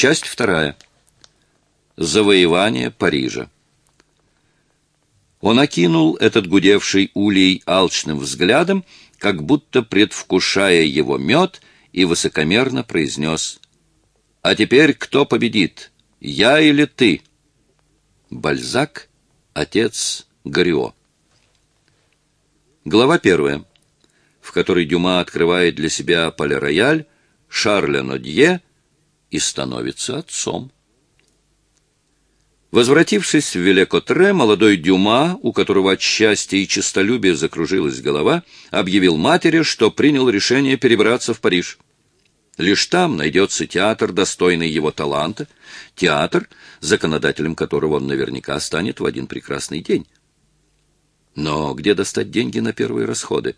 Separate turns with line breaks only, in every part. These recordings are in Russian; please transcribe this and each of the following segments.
Часть вторая. Завоевание Парижа. Он окинул этот гудевший улей алчным взглядом, как будто предвкушая его мед, и высокомерно произнес «А теперь кто победит, я или ты?» Бальзак, отец Горио. Глава первая, в которой Дюма открывает для себя полирояль, Шарля Нодье и становится отцом. Возвратившись в Велекотре, молодой Дюма, у которого от счастья и честолюбия закружилась голова, объявил матери, что принял решение перебраться в Париж. Лишь там найдется театр, достойный его таланта, театр, законодателем которого он наверняка станет в один прекрасный день. Но где достать деньги на первые расходы?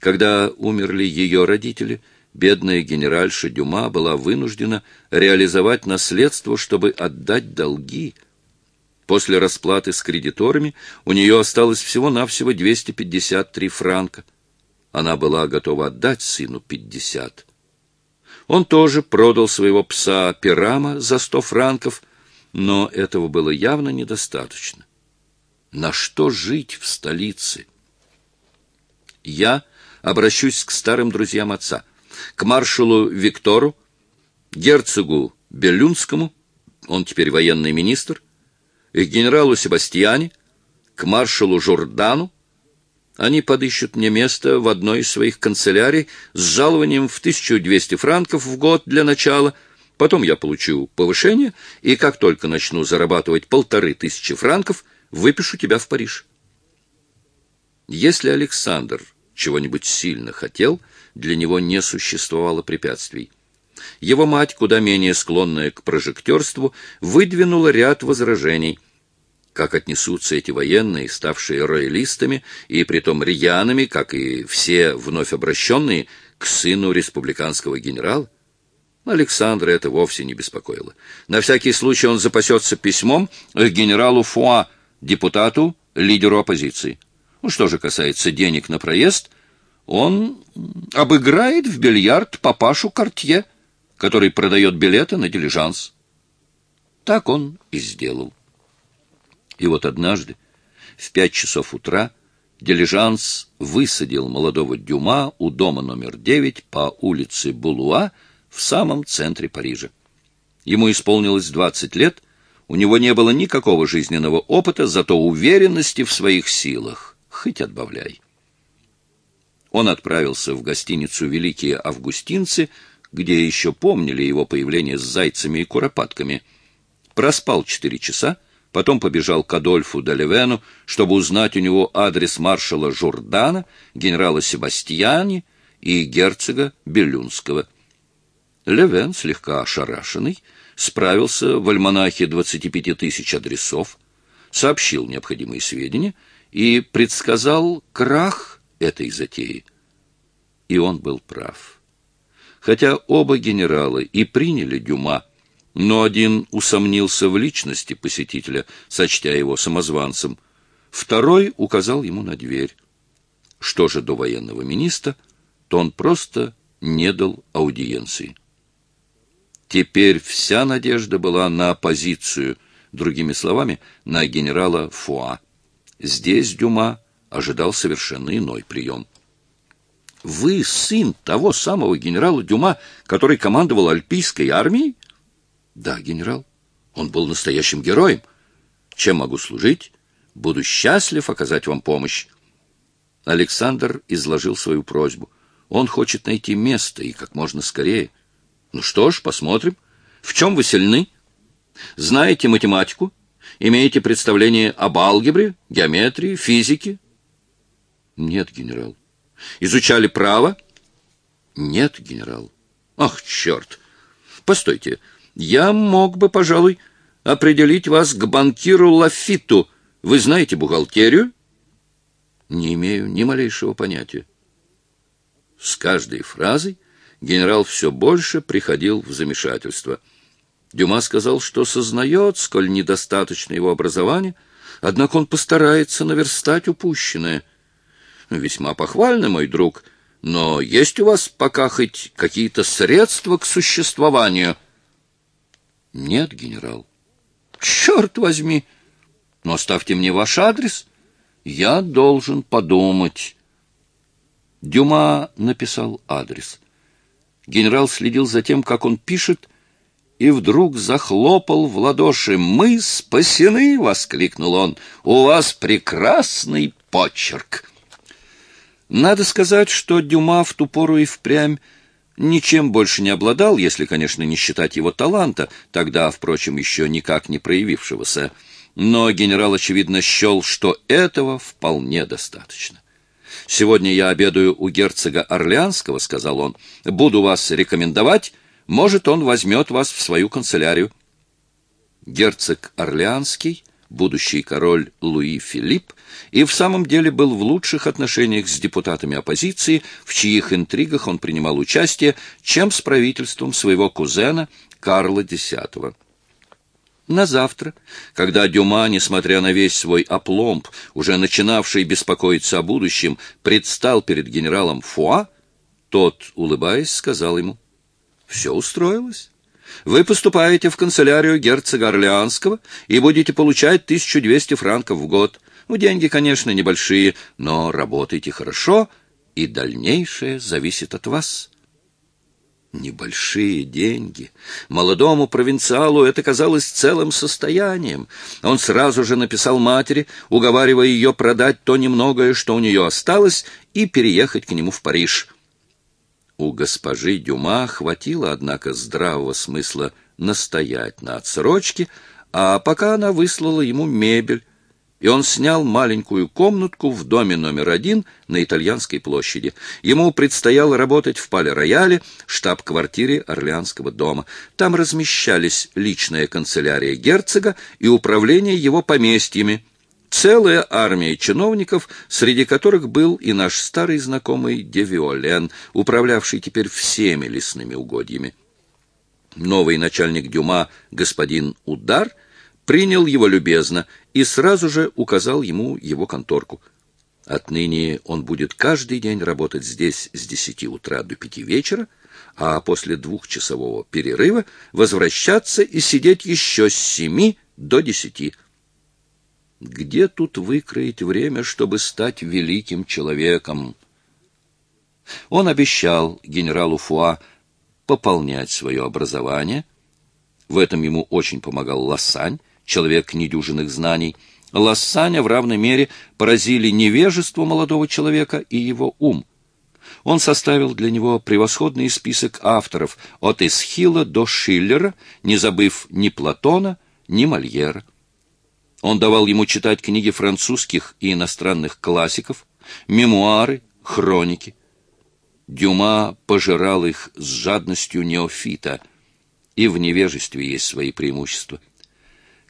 Когда умерли ее родители – бедная генеральша Дюма была вынуждена реализовать наследство, чтобы отдать долги. После расплаты с кредиторами у нее осталось всего-навсего 253 франка. Она была готова отдать сыну 50. Он тоже продал своего пса Пирама за 100 франков, но этого было явно недостаточно. На что жить в столице? Я обращусь к старым друзьям отца к маршалу Виктору, герцогу Белюнскому, он теперь военный министр, и к генералу Себастьяне, к маршалу Жордану. Они подыщут мне место в одной из своих канцелярий с жалованием в 1200 франков в год для начала, потом я получу повышение, и как только начну зарабатывать полторы тысячи франков, выпишу тебя в Париж. Если Александр чего-нибудь сильно хотел, для него не существовало препятствий. Его мать, куда менее склонная к прожектерству, выдвинула ряд возражений. Как отнесутся эти военные, ставшие роялистами, и притом рьяными, как и все вновь обращенные, к сыну республиканского генерала? Александра это вовсе не беспокоило. На всякий случай он запасется письмом к генералу Фуа, депутату, лидеру оппозиции. Ну, что же касается денег на проезд, он обыграет в бильярд папашу Кортье, который продает билеты на дилижанс. Так он и сделал. И вот однажды, в пять часов утра, дилижанс высадил молодого Дюма у дома номер девять по улице Булуа в самом центре Парижа. Ему исполнилось двадцать лет, у него не было никакого жизненного опыта, зато уверенности в своих силах хоть отбавляй. Он отправился в гостиницу «Великие Августинцы», где еще помнили его появление с зайцами и куропатками. Проспал четыре часа, потом побежал к Адольфу Далевену, чтобы узнать у него адрес маршала Журдана, генерала Себастьяни и герцога Белюнского. Левен, слегка ошарашенный, справился в альманахе 25 тысяч адресов, сообщил необходимые сведения — и предсказал крах этой затеи. И он был прав. Хотя оба генерала и приняли Дюма, но один усомнился в личности посетителя, сочтя его самозванцем, второй указал ему на дверь. Что же до военного министра, то он просто не дал аудиенции. Теперь вся надежда была на оппозицию, другими словами, на генерала Фуа. Здесь Дюма ожидал совершенно иной прием. «Вы сын того самого генерала Дюма, который командовал Альпийской армией?» «Да, генерал. Он был настоящим героем. Чем могу служить? Буду счастлив оказать вам помощь». Александр изложил свою просьбу. Он хочет найти место и как можно скорее. Ну что ж, посмотрим. В чем вы сильны? Знаете математику? Имеете представление об алгебре, геометрии, физике? Нет, генерал. Изучали право? Нет, генерал. Ах, черт! Постойте, я мог бы, пожалуй, определить вас к банкиру Лафиту. Вы знаете бухгалтерию? Не имею ни малейшего понятия. С каждой фразой генерал все больше приходил в замешательство — Дюма сказал, что сознает, сколь недостаточно его образования, однако он постарается наверстать упущенное. Весьма похвально, мой друг, но есть у вас пока хоть какие-то средства к существованию? Нет, генерал. Черт возьми! Но оставьте мне ваш адрес. Я должен подумать. Дюма написал адрес. Генерал следил за тем, как он пишет, и вдруг захлопал в ладоши. «Мы спасены!» — воскликнул он. «У вас прекрасный почерк!» Надо сказать, что Дюма в ту пору и впрямь ничем больше не обладал, если, конечно, не считать его таланта, тогда, впрочем, еще никак не проявившегося. Но генерал, очевидно, счел, что этого вполне достаточно. «Сегодня я обедаю у герцога Орлеанского», — сказал он. «Буду вас рекомендовать. Может, он возьмет вас в свою канцелярию». Герцог Орлеанский, будущий король Луи Филипп, и в самом деле был в лучших отношениях с депутатами оппозиции, в чьих интригах он принимал участие, чем с правительством своего кузена Карла X. На завтра, когда Дюма, несмотря на весь свой опломб, уже начинавший беспокоиться о будущем, предстал перед генералом Фуа, тот, улыбаясь, сказал ему, «Все устроилось. Вы поступаете в канцелярию герцога Орлеанского и будете получать 1200 франков в год. Ну, деньги, конечно, небольшие, но работайте хорошо, и дальнейшее зависит от вас». Небольшие деньги. Молодому провинциалу это казалось целым состоянием. Он сразу же написал матери, уговаривая ее продать то немногое, что у нее осталось, и переехать к нему в Париж. У госпожи Дюма хватило, однако, здравого смысла настоять на отсрочке, а пока она выслала ему мебель, и он снял маленькую комнатку в доме номер один на Итальянской площади. Ему предстояло работать в Пале-Рояле, штаб-квартире Орлеанского дома. Там размещались личная канцелярия герцога и управление его поместьями, целая армия чиновников, среди которых был и наш старый знакомый Девиолен, управлявший теперь всеми лесными угодьями. Новый начальник Дюма, господин Удар, принял его любезно и сразу же указал ему его конторку. Отныне он будет каждый день работать здесь с десяти утра до пяти вечера, а после двухчасового перерыва возвращаться и сидеть еще с семи до десяти. Где тут выкроить время, чтобы стать великим человеком? Он обещал генералу Фуа пополнять свое образование. В этом ему очень помогал Лассань, человек недюжинных знаний, Лассаня в равной мере поразили невежество молодого человека и его ум. Он составил для него превосходный список авторов от Эсхила до Шиллера, не забыв ни Платона, ни Мольера. Он давал ему читать книги французских и иностранных классиков, мемуары, хроники. Дюма пожирал их с жадностью неофита, и в невежестве есть свои преимущества.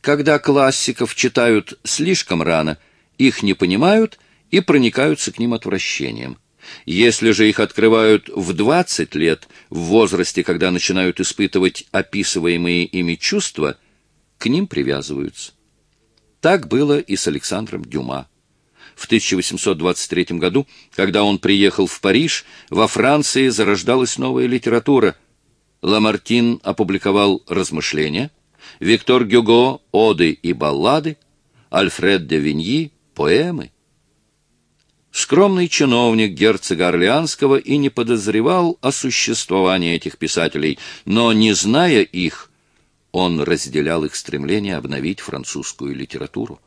Когда классиков читают слишком рано, их не понимают и проникаются к ним отвращением. Если же их открывают в 20 лет, в возрасте, когда начинают испытывать описываемые ими чувства, к ним привязываются. Так было и с Александром Дюма. В 1823 году, когда он приехал в Париж, во Франции зарождалась новая литература. Ламартин опубликовал «Размышления», Виктор Гюго — оды и баллады, Альфред де Виньи — поэмы. Скромный чиновник герцога Орлеанского и не подозревал о существовании этих писателей, но, не зная их, он разделял их стремление обновить французскую литературу.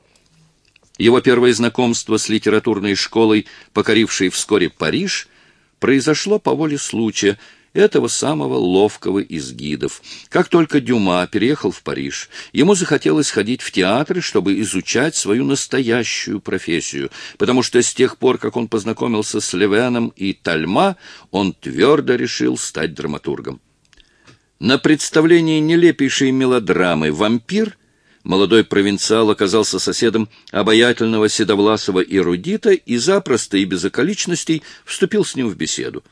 Его первое знакомство с литературной школой, покорившей вскоре Париж, произошло по воле случая — этого самого ловкого из гидов. Как только Дюма переехал в Париж, ему захотелось ходить в театры, чтобы изучать свою настоящую профессию, потому что с тех пор, как он познакомился с Левеном и Тальма, он твердо решил стать драматургом. На представлении нелепейшей мелодрамы «Вампир» молодой провинциал оказался соседом обаятельного седовласого эрудита и запросто и без околичностей вступил с ним в беседу.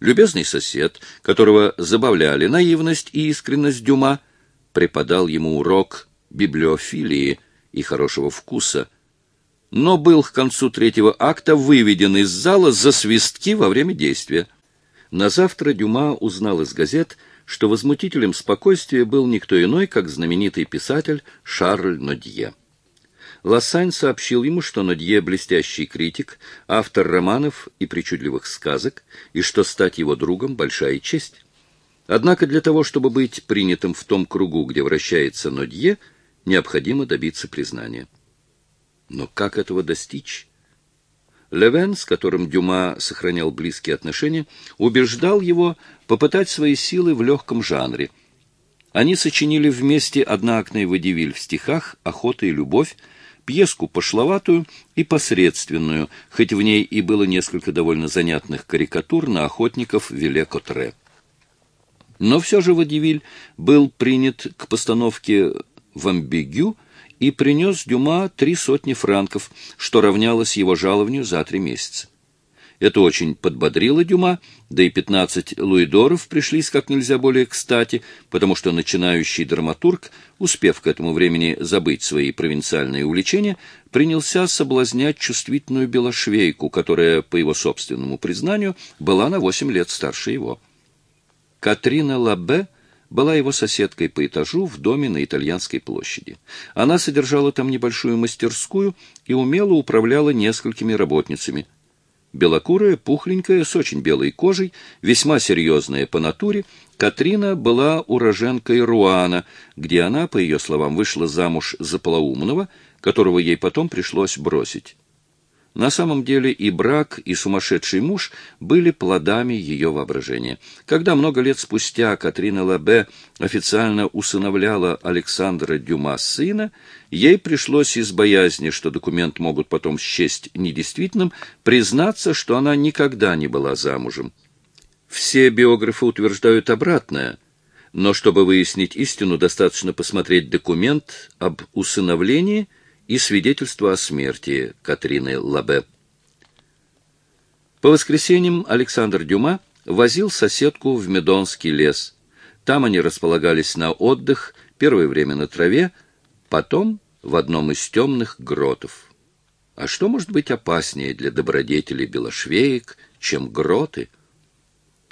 Любезный сосед, которого забавляли наивность и искренность Дюма, преподал ему урок библиофилии и хорошего вкуса, но был к концу третьего акта выведен из зала за свистки во время действия. На завтра Дюма узнал из газет, что возмутителем спокойствия был никто иной, как знаменитый писатель Шарль Нодье. Лассань сообщил ему, что Нодье — блестящий критик, автор романов и причудливых сказок, и что стать его другом — большая честь. Однако для того, чтобы быть принятым в том кругу, где вращается Нодье, необходимо добиться признания. Но как этого достичь? Левен, с которым Дюма сохранял близкие отношения, убеждал его попытать свои силы в легком жанре. Они сочинили вместе одноактный водевиль в стихах «Охота и любовь», пьеску пошловатую и посредственную, хоть в ней и было несколько довольно занятных карикатур на охотников Виле-Котре. Но все же Водевиль был принят к постановке в Амбигю и принес Дюма три сотни франков, что равнялось его жалованию за три месяца. Это очень подбодрило Дюма, да и пятнадцать луидоров пришлись как нельзя более кстати, потому что начинающий драматург, успев к этому времени забыть свои провинциальные увлечения, принялся соблазнять чувствительную белошвейку, которая, по его собственному признанию, была на восемь лет старше его. Катрина Лабе была его соседкой по этажу в доме на Итальянской площади. Она содержала там небольшую мастерскую и умело управляла несколькими работницами – Белокурая, пухленькая, с очень белой кожей, весьма серьезная по натуре, Катрина была уроженкой Руана, где она, по ее словам, вышла замуж за полоумного, которого ей потом пришлось бросить. На самом деле и брак, и сумасшедший муж были плодами ее воображения. Когда много лет спустя Катрина Лабе официально усыновляла Александра Дюма сына, ей пришлось из боязни, что документ могут потом счесть недействительным, признаться, что она никогда не была замужем. Все биографы утверждают обратное, но чтобы выяснить истину, достаточно посмотреть документ об усыновлении – и свидетельство о смерти Катрины Лабе. По воскресеньям Александр Дюма возил соседку в Медонский лес. Там они располагались на отдых, первое время на траве, потом в одном из темных гротов. А что может быть опаснее для добродетелей белошвеек, чем гроты?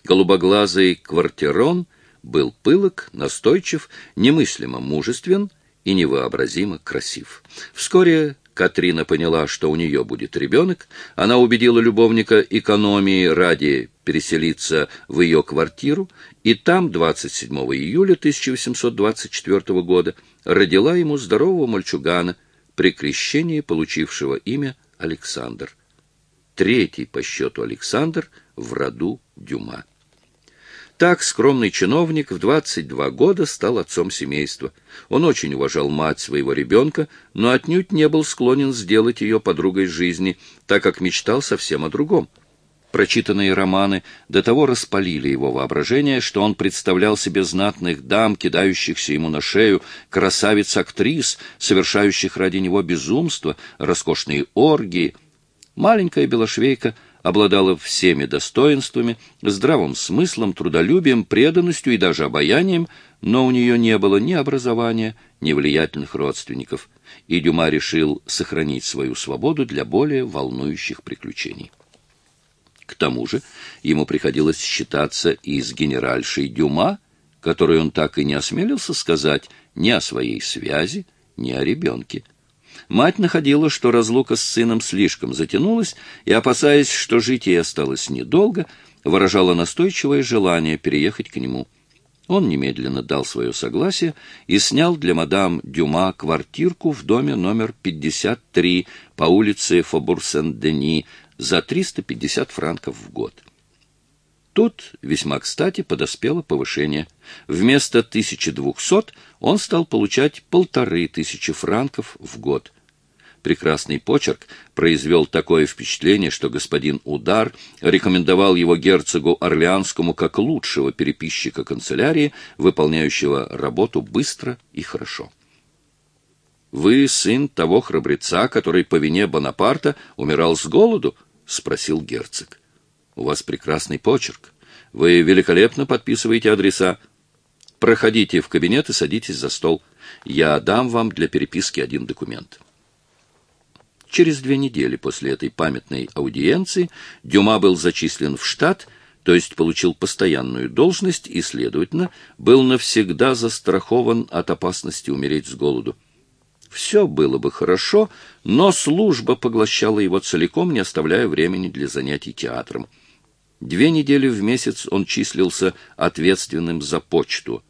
Голубоглазый квартирон был пылок, настойчив, немыслимо мужествен — и невообразимо красив. Вскоре Катрина поняла, что у нее будет ребенок. Она убедила любовника экономии ради переселиться в ее квартиру, и там 27 июля 1824 года родила ему здорового мальчугана, при крещении получившего имя Александр. Третий по счету Александр в роду Дюма. Так скромный чиновник в 22 года стал отцом семейства. Он очень уважал мать своего ребенка, но отнюдь не был склонен сделать ее подругой жизни, так как мечтал совсем о другом. Прочитанные романы до того распалили его воображение, что он представлял себе знатных дам, кидающихся ему на шею, красавиц-актрис, совершающих ради него безумство, роскошные оргии. Маленькая белошвейка — обладала всеми достоинствами, здравым смыслом, трудолюбием, преданностью и даже обаянием, но у нее не было ни образования, ни влиятельных родственников, и Дюма решил сохранить свою свободу для более волнующих приключений. К тому же ему приходилось считаться и с генеральшей Дюма, которой он так и не осмелился сказать ни о своей связи, ни о ребенке. Мать находила, что разлука с сыном слишком затянулась, и, опасаясь, что жить ей осталось недолго, выражала настойчивое желание переехать к нему. Он немедленно дал свое согласие и снял для мадам Дюма квартирку в доме номер 53 по улице Фобур-Сен-Дени за 350 франков в год. Тут весьма кстати подоспело повышение. Вместо 1200 он стал получать полторы тысячи франков в год. Прекрасный почерк произвел такое впечатление, что господин Удар рекомендовал его герцогу Орлеанскому как лучшего переписчика канцелярии, выполняющего работу быстро и хорошо. «Вы сын того храбреца, который по вине Бонапарта умирал с голоду?» — спросил герцог. У вас прекрасный почерк. Вы великолепно подписываете адреса. Проходите в кабинет и садитесь за стол. Я дам вам для переписки один документ. Через две недели после этой памятной аудиенции Дюма был зачислен в штат, то есть получил постоянную должность и, следовательно, был навсегда застрахован от опасности умереть с голоду. Все было бы хорошо, но служба поглощала его целиком, не оставляя времени для занятий театром. Две недели в месяц он числился ответственным за почту.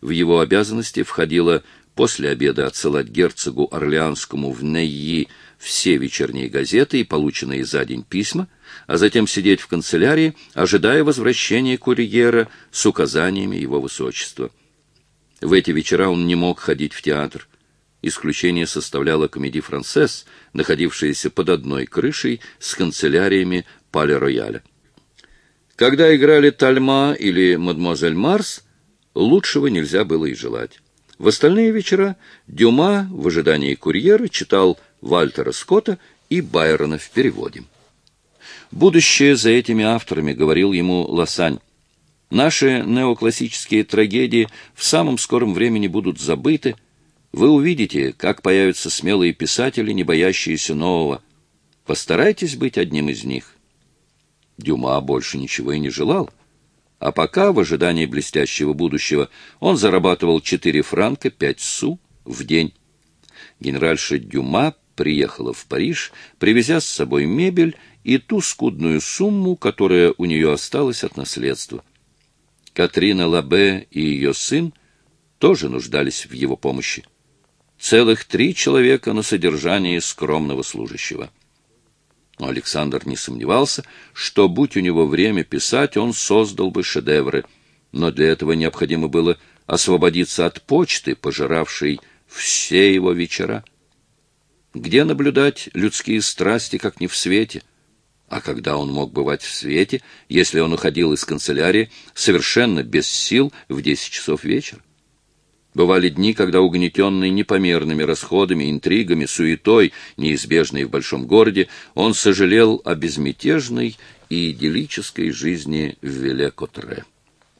В его обязанности входило после обеда отсылать герцогу Орлеанскому в Нейи все вечерние газеты и полученные за день письма, а затем сидеть в канцелярии, ожидая возвращения курьера с указаниями его высочества. В эти вечера он не мог ходить в театр. Исключение составляла комедия «Францесс», находившаяся под одной крышей с канцеляриями Пале-Рояля. Когда играли «Тальма» или «Мадемуазель Марс», лучшего нельзя было и желать. В остальные вечера Дюма в ожидании курьера читал Вальтера Скотта и Байрона в переводе. Будущее за этими авторами, говорил ему Лосань. Наши неоклассические трагедии в самом скором времени будут забыты. Вы увидите, как появятся смелые писатели, не боящиеся нового. Постарайтесь быть одним из них. Дюма больше ничего и не желал. А пока, в ожидании блестящего будущего, он зарабатывал 4 франка 5 су в день. Генеральша Дюма приехала в Париж, привезя с собой мебель и ту скудную сумму, которая у нее осталась от наследства. Катрина Лабе и ее сын тоже нуждались в его помощи. Целых три человека на содержании скромного служащего. Но Александр не сомневался, что, будь у него время писать, он создал бы шедевры. Но для этого необходимо было освободиться от почты, пожиравшей все его вечера. Где наблюдать людские страсти, как не в свете? А когда он мог бывать в свете, если он уходил из канцелярии совершенно без сил в десять часов вечера? Бывали дни, когда угнетенный непомерными расходами, интригами, суетой, неизбежной в большом городе, он сожалел о безмятежной и идиллической жизни в Веле-Котре.